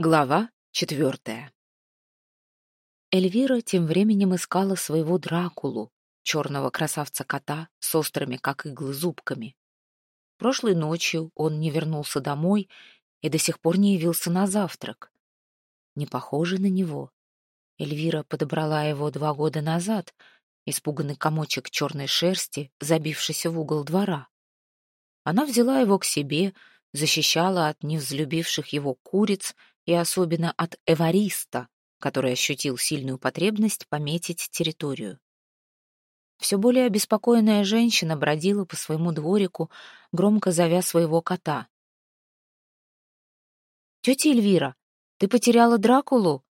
Глава четвертая. Эльвира тем временем искала своего Дракулу, черного красавца-кота с острыми, как иглы, зубками. Прошлой ночью он не вернулся домой и до сих пор не явился на завтрак. Не похоже на него. Эльвира подобрала его два года назад, испуганный комочек черной шерсти, забившийся в угол двора. Она взяла его к себе, защищала от невзлюбивших его куриц — и особенно от Эвариста, который ощутил сильную потребность пометить территорию. Все более обеспокоенная женщина бродила по своему дворику, громко зовя своего кота. «Тетя Эльвира, ты потеряла Дракулу?»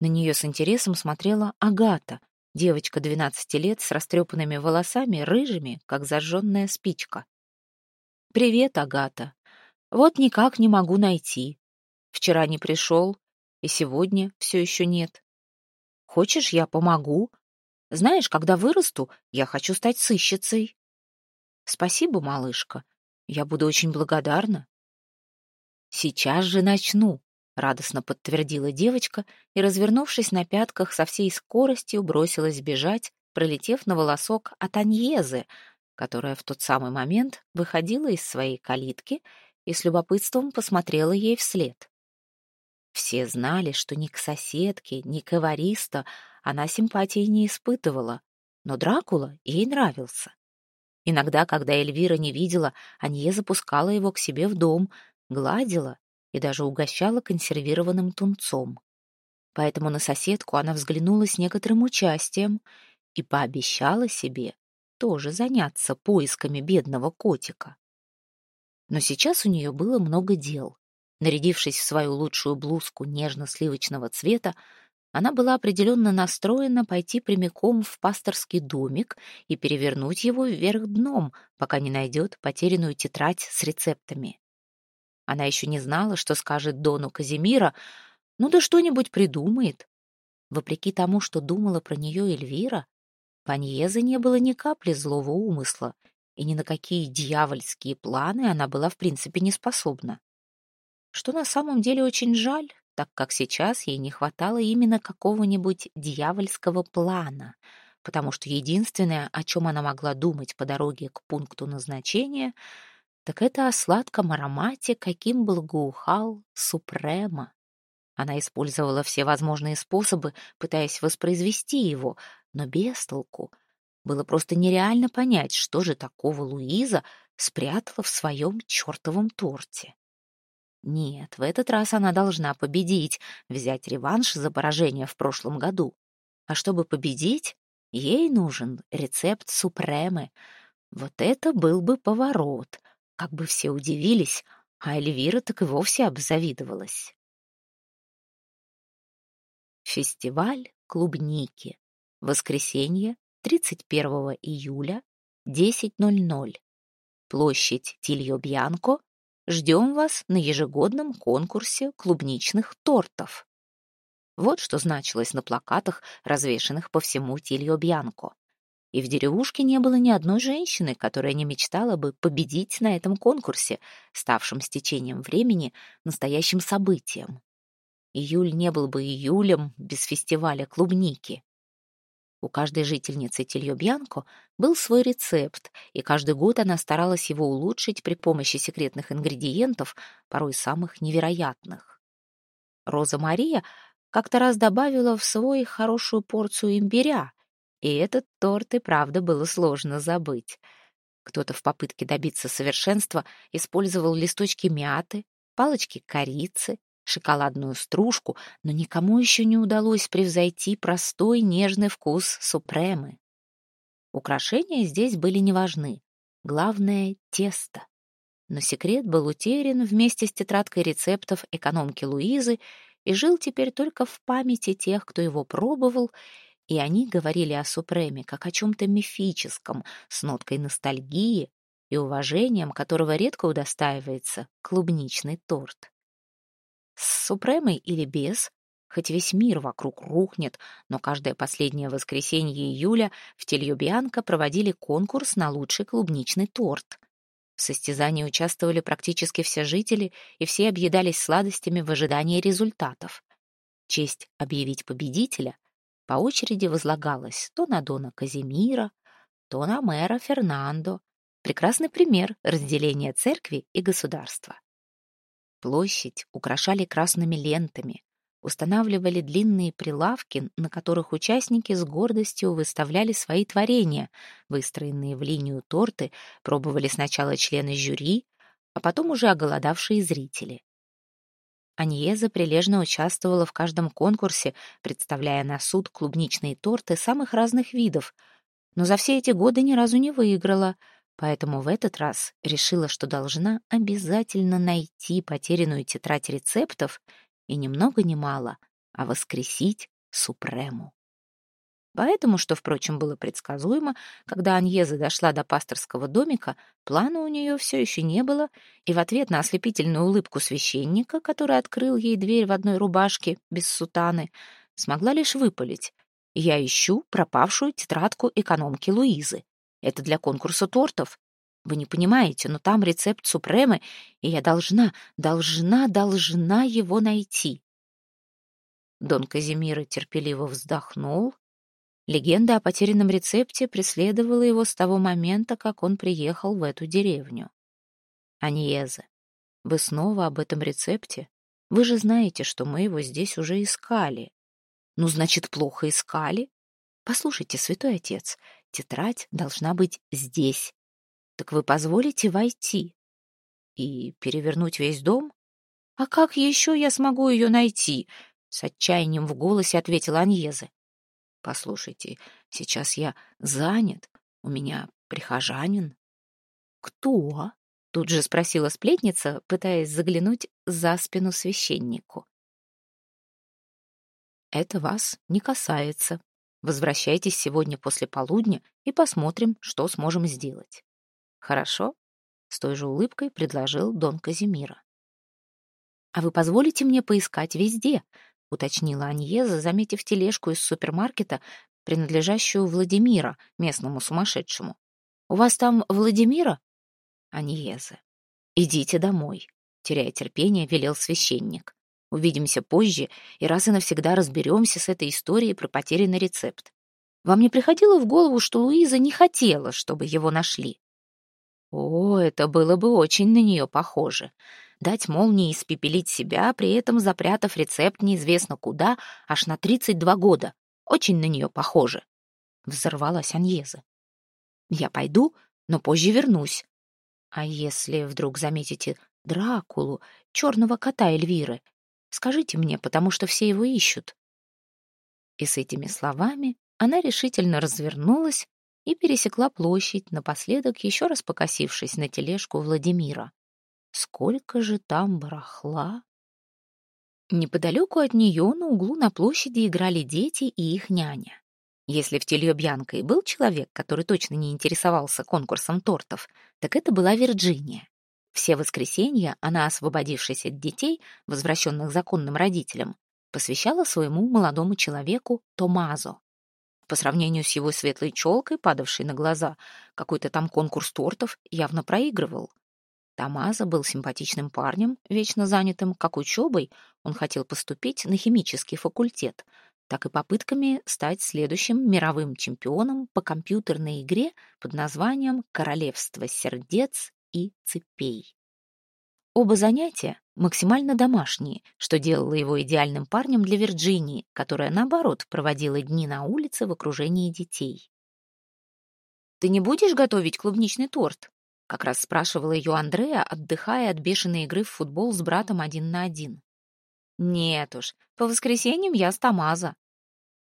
На нее с интересом смотрела Агата, девочка 12 лет с растрепанными волосами, рыжими, как зажженная спичка. «Привет, Агата. Вот никак не могу найти. Вчера не пришел, и сегодня все еще нет. Хочешь, я помогу? Знаешь, когда вырасту, я хочу стать сыщицей. Спасибо, малышка. Я буду очень благодарна. Сейчас же начну, радостно подтвердила девочка и, развернувшись на пятках, со всей скоростью бросилась бежать, пролетев на волосок от Аньезы, которая в тот самый момент выходила из своей калитки и с любопытством посмотрела ей вслед. Все знали, что ни к соседке, ни к Эваристо она симпатии не испытывала, но Дракула ей нравился. Иногда, когда Эльвира не видела, Анье запускала его к себе в дом, гладила и даже угощала консервированным тунцом. Поэтому на соседку она взглянула с некоторым участием и пообещала себе тоже заняться поисками бедного котика. Но сейчас у нее было много дел. Нарядившись в свою лучшую блузку нежно-сливочного цвета, она была определенно настроена пойти прямиком в пасторский домик и перевернуть его вверх дном, пока не найдет потерянную тетрадь с рецептами. Она еще не знала, что скажет Дону Казимира, ну да что-нибудь придумает. Вопреки тому, что думала про нее Эльвира, в Аньезе не было ни капли злого умысла, и ни на какие дьявольские планы она была в принципе не способна что на самом деле очень жаль, так как сейчас ей не хватало именно какого-нибудь дьявольского плана, потому что единственное, о чем она могла думать по дороге к пункту назначения, так это о сладком аромате, каким благоухал Супрема. Она использовала все возможные способы, пытаясь воспроизвести его, но без толку. Было просто нереально понять, что же такого Луиза спрятала в своем чертовом торте. Нет, в этот раз она должна победить, взять реванш за поражение в прошлом году. А чтобы победить, ей нужен рецепт супремы. Вот это был бы поворот. Как бы все удивились, а Эльвира так и вовсе обзавидовалась. Фестиваль клубники. Воскресенье, 31 июля, 10.00. Площадь Тильо-Бьянко, Ждем вас на ежегодном конкурсе клубничных тортов. Вот что значилось на плакатах, развешанных по всему Тильо-Бьянко. И в деревушке не было ни одной женщины, которая не мечтала бы победить на этом конкурсе, ставшем с течением времени настоящим событием. Июль не был бы июлем без фестиваля клубники. У каждой жительницы Тильо-Бьянко был свой рецепт, и каждый год она старалась его улучшить при помощи секретных ингредиентов, порой самых невероятных. Роза Мария как-то раз добавила в свой хорошую порцию имбиря, и этот торт и правда было сложно забыть. Кто-то в попытке добиться совершенства использовал листочки мяты, палочки корицы, шоколадную стружку, но никому еще не удалось превзойти простой нежный вкус супремы. Украшения здесь были не важны. Главное — тесто. Но секрет был утерян вместе с тетрадкой рецептов экономки Луизы и жил теперь только в памяти тех, кто его пробовал, и они говорили о супреме как о чем-то мифическом, с ноткой ностальгии и уважением, которого редко удостаивается клубничный торт. С Супремой или без, хоть весь мир вокруг рухнет, но каждое последнее воскресенье июля в Тельюбианко проводили конкурс на лучший клубничный торт. В состязании участвовали практически все жители, и все объедались сладостями в ожидании результатов. Честь объявить победителя по очереди возлагалась то на Дона Казимира, то на мэра Фернандо. Прекрасный пример разделения церкви и государства. Площадь украшали красными лентами, устанавливали длинные прилавки, на которых участники с гордостью выставляли свои творения, выстроенные в линию торты, пробовали сначала члены жюри, а потом уже оголодавшие зрители. Аньеза прилежно участвовала в каждом конкурсе, представляя на суд клубничные торты самых разных видов, но за все эти годы ни разу не выиграла, поэтому в этот раз решила, что должна обязательно найти потерянную тетрадь рецептов и ни много ни мало, а воскресить Супрему. Поэтому, что, впрочем, было предсказуемо, когда Аньеза дошла до пасторского домика, плана у нее все еще не было, и в ответ на ослепительную улыбку священника, который открыл ей дверь в одной рубашке, без сутаны, смогла лишь выпалить. «Я ищу пропавшую тетрадку экономки Луизы. Это для конкурса тортов. Вы не понимаете, но там рецепт Супремы, и я должна, должна, должна его найти. Дон Казимира терпеливо вздохнул. Легенда о потерянном рецепте преследовала его с того момента, как он приехал в эту деревню. Аньезе, вы снова об этом рецепте? Вы же знаете, что мы его здесь уже искали. Ну, значит, плохо искали? Послушайте, святой отец, тетрадь должна быть здесь, так вы позволите войти? И перевернуть весь дом? А как еще я смогу ее найти? С отчаянием в голосе ответила Аньезе. Послушайте, сейчас я занят, у меня прихожанин. Кто? Тут же спросила сплетница, пытаясь заглянуть за спину священнику. Это вас не касается. Возвращайтесь сегодня после полудня и посмотрим, что сможем сделать. Хорошо? С той же улыбкой предложил Дон Казимира. А вы позволите мне поискать везде? уточнила Аньеза, заметив тележку из супермаркета, принадлежащую Владимира, местному сумасшедшему. У вас там Владимира? Аньеза. Идите домой, теряя терпение, велел священник. Увидимся позже и раз и навсегда разберемся с этой историей про потерянный рецепт. Вам не приходило в голову, что Луиза не хотела, чтобы его нашли? О, это было бы очень на нее похоже. Дать молнии испепелить себя, при этом запрятав рецепт неизвестно куда, аж на 32 года. Очень на нее похоже. Взорвалась Аньеза. Я пойду, но позже вернусь. А если вдруг заметите Дракулу, черного кота Эльвиры, скажите мне, потому что все его ищут. И с этими словами она решительно развернулась и пересекла площадь, напоследок еще раз покосившись на тележку Владимира. Сколько же там барахла! Неподалеку от нее на углу на площади играли дети и их няня. Если в Тельё-Бьянко и был человек, который точно не интересовался конкурсом тортов, так это была Вирджиния. Все воскресенья она, освободившись от детей, возвращенных законным родителям, посвящала своему молодому человеку Томазо. По сравнению с его светлой челкой, падавшей на глаза, какой-то там конкурс тортов явно проигрывал. Тамаза был симпатичным парнем, вечно занятым как учебой, он хотел поступить на химический факультет, так и попытками стать следующим мировым чемпионом по компьютерной игре под названием «Королевство сердец и цепей». Оба занятия максимально домашние, что делало его идеальным парнем для Вирджинии, которая, наоборот, проводила дни на улице в окружении детей. «Ты не будешь готовить клубничный торт?» Как раз спрашивала ее Андрея, отдыхая от бешеной игры в футбол с братом один на один. «Нет уж, по воскресеньям я с Тамаза».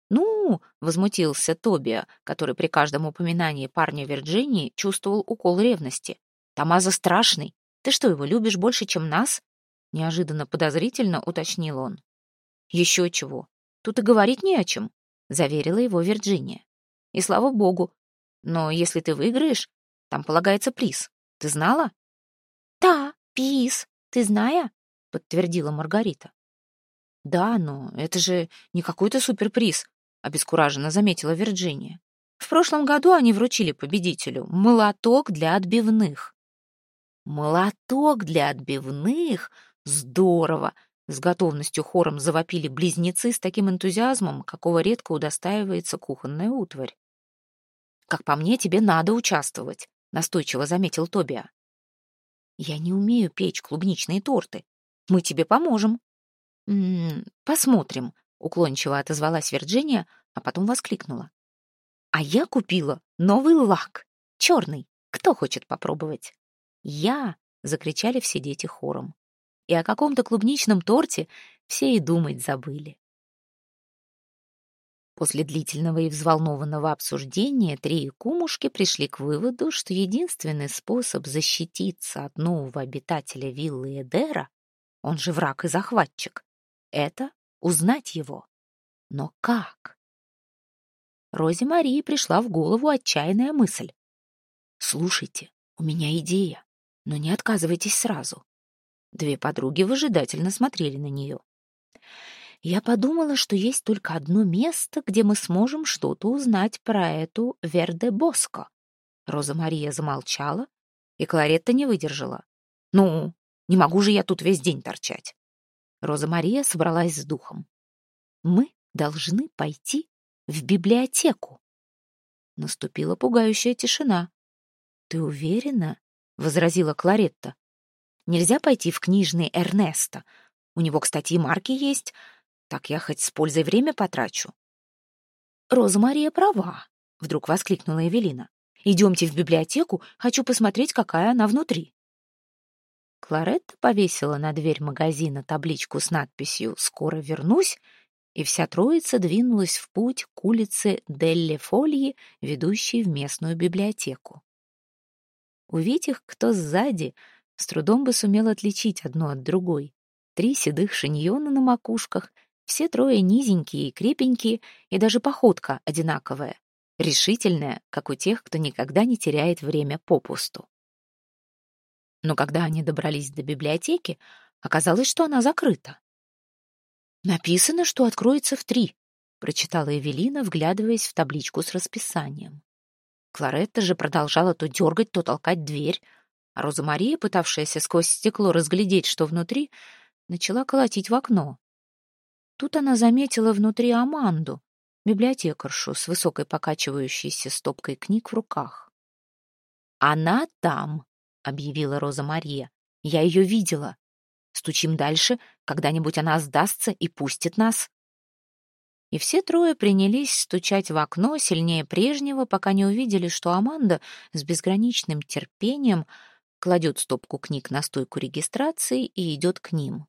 «Ну!» — возмутился Тобиа, который при каждом упоминании парня Вирджинии чувствовал укол ревности. «Тамаза страшный, ты что, его любишь больше, чем нас?» Неожиданно подозрительно уточнил он. «Еще чего. Тут и говорить не о чем», — заверила его Вирджиния. «И слава богу. Но если ты выиграешь, там полагается приз. Ты знала?» «Да, приз. Ты зная?» — подтвердила Маргарита. «Да, но это же не какой-то суперприз», — обескураженно заметила Вирджиния. «В прошлом году они вручили победителю молоток для отбивных. «Молоток для отбивных? Здорово!» С готовностью хором завопили близнецы с таким энтузиазмом, какого редко удостаивается кухонная утварь. «Как по мне, тебе надо участвовать», — настойчиво заметил Тобиа. «Я не умею печь клубничные торты. Мы тебе поможем». «М «М-м, -м, «Посмотрим», — уклончиво отозвалась Вирджиния, а потом воскликнула. «А я купила новый лак, черный. Кто хочет попробовать?» «Я!» — закричали все дети хором и о каком-то клубничном торте все и думать забыли. После длительного и взволнованного обсуждения три кумушки пришли к выводу, что единственный способ защититься от нового обитателя виллы Эдера, он же враг и захватчик, это узнать его. Но как? Розе Марии пришла в голову отчаянная мысль. «Слушайте, у меня идея, но не отказывайтесь сразу. Две подруги выжидательно смотрели на нее. Я подумала, что есть только одно место, где мы сможем что-то узнать про эту Верде Боско. Роза Мария замолчала, и Кларетта не выдержала. «Ну, не могу же я тут весь день торчать». Роза Мария собралась с духом. «Мы должны пойти в библиотеку». Наступила пугающая тишина. «Ты уверена?» — возразила Кларетта. Нельзя пойти в книжный Эрнеста. У него, кстати, и марки есть. Так я хоть с пользой время потрачу. Роза Мария права, вдруг воскликнула Эвелина. Идемте в библиотеку, хочу посмотреть, какая она внутри. Кларетта повесила на дверь магазина табличку с надписью «Скоро вернусь», и вся троица двинулась в путь к улице Делле Фольи, ведущей в местную библиотеку. Увидев, кто сзади, с трудом бы сумел отличить одну от другой. Три седых шиньона на макушках, все трое низенькие и крепенькие, и даже походка одинаковая, решительная, как у тех, кто никогда не теряет время попусту. Но когда они добрались до библиотеки, оказалось, что она закрыта. «Написано, что откроется в три», — прочитала Эвелина, вглядываясь в табличку с расписанием. Кларетта же продолжала то дергать, то толкать дверь, а Роза Мария, пытавшаяся сквозь стекло разглядеть, что внутри, начала колотить в окно. Тут она заметила внутри Аманду, библиотекаршу с высокой покачивающейся стопкой книг в руках. «Она там», — объявила Роза Мария. «Я ее видела. Стучим дальше, когда-нибудь она сдастся и пустит нас». И все трое принялись стучать в окно сильнее прежнего, пока не увидели, что Аманда с безграничным терпением — кладет стопку книг на стойку регистрации и идет к ним.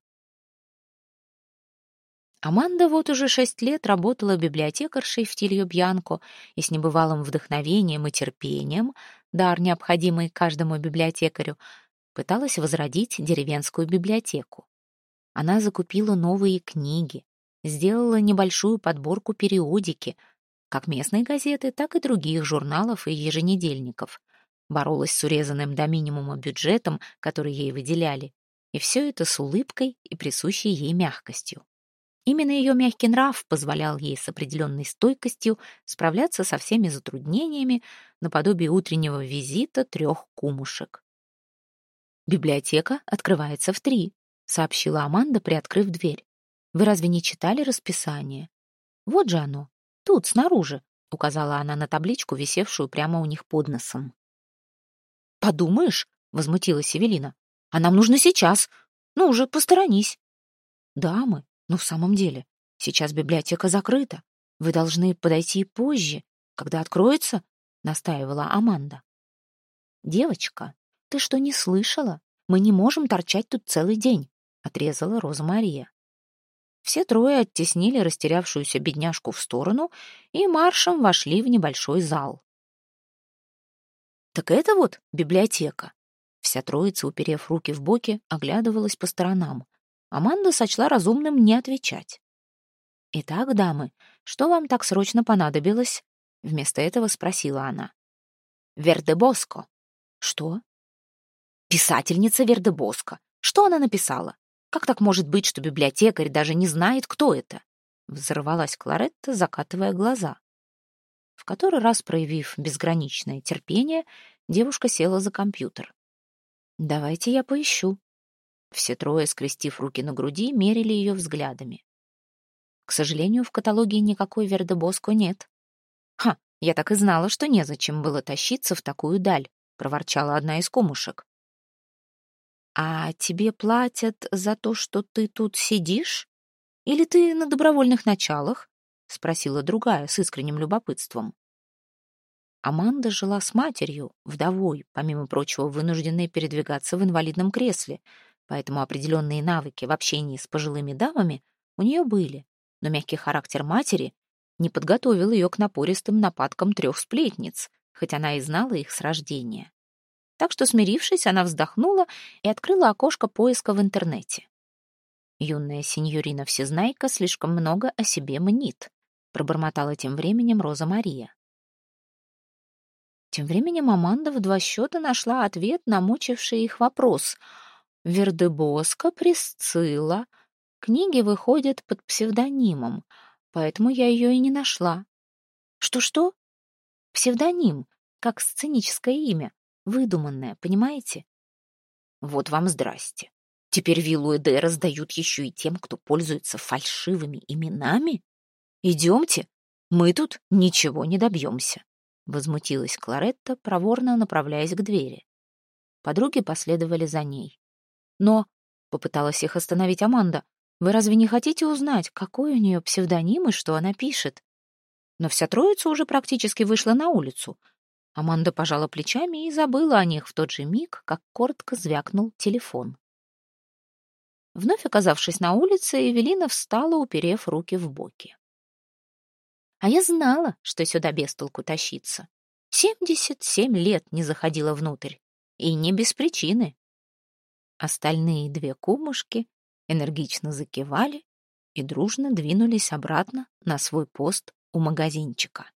Аманда вот уже шесть лет работала библиотекаршей в Тильо Бьянко и с небывалым вдохновением и терпением, дар, необходимый каждому библиотекарю, пыталась возродить деревенскую библиотеку. Она закупила новые книги, сделала небольшую подборку периодики, как местной газеты, так и других журналов и еженедельников — боролась с урезанным до минимума бюджетом, который ей выделяли, и все это с улыбкой и присущей ей мягкостью. Именно ее мягкий нрав позволял ей с определенной стойкостью справляться со всеми затруднениями наподобие утреннего визита трех кумушек. «Библиотека открывается в три», — сообщила Аманда, приоткрыв дверь. «Вы разве не читали расписание?» «Вот же оно, тут, снаружи», — указала она на табличку, висевшую прямо у них под носом. «Подумаешь», — возмутилась Эвелина, — «а нам нужно сейчас. Ну уже, посторонись». «Дамы, ну в самом деле, сейчас библиотека закрыта. Вы должны подойти позже, когда откроется», — настаивала Аманда. «Девочка, ты что, не слышала? Мы не можем торчать тут целый день», — отрезала Роза Мария. Все трое оттеснили растерявшуюся бедняжку в сторону и маршем вошли в небольшой зал. Так это вот библиотека. Вся троица, уперев руки в боки, оглядывалась по сторонам. Аманда сочла разумным не отвечать. «Итак, дамы, что вам так срочно понадобилось?» Вместо этого спросила она. «Вердебоско». «Что?» «Писательница Вердебоско. Что она написала? Как так может быть, что библиотекарь даже не знает, кто это?» Взорвалась Кларетта, закатывая глаза. В который раз проявив безграничное терпение, девушка села за компьютер. Давайте я поищу. Все трое, скрестив руки на груди, мерили ее взглядами. К сожалению, в каталоге никакой Вердебоско нет. Ха, я так и знала, что незачем было тащиться в такую даль, проворчала одна из комушек. А тебе платят за то, что ты тут сидишь? Или ты на добровольных началах? спросила другая с искренним любопытством. Аманда жила с матерью, вдовой, помимо прочего, вынужденной передвигаться в инвалидном кресле, поэтому определенные навыки в общении с пожилыми дамами у нее были, но мягкий характер матери не подготовил ее к напористым нападкам трех сплетниц, хоть она и знала их с рождения. Так что, смирившись, она вздохнула и открыла окошко поиска в интернете. Юная сеньорина Всезнайка слишком много о себе мнит, пробормотала тем временем Роза Мария. Тем временем Аманда в два счета нашла ответ на мучивший их вопрос. Вердебоска Присцилла. Книги выходят под псевдонимом, поэтому я ее и не нашла. Что-что? Псевдоним, как сценическое имя, выдуманное, понимаете? Вот вам здрасте. Теперь виллу Эде раздают еще и тем, кто пользуется фальшивыми именами? Идемте, мы тут ничего не добьемся. Возмутилась Кларетта, проворно направляясь к двери. Подруги последовали за ней. «Но...» — попыталась их остановить Аманда. «Вы разве не хотите узнать, какой у нее псевдоним и что она пишет?» Но вся троица уже практически вышла на улицу. Аманда пожала плечами и забыла о них в тот же миг, как коротко звякнул телефон. Вновь оказавшись на улице, Эвелина встала, уперев руки в боки. А я знала, что сюда без толку тащиться. Семьдесят семь лет не заходила внутрь. И не без причины. Остальные две кумушки энергично закивали и дружно двинулись обратно на свой пост у магазинчика.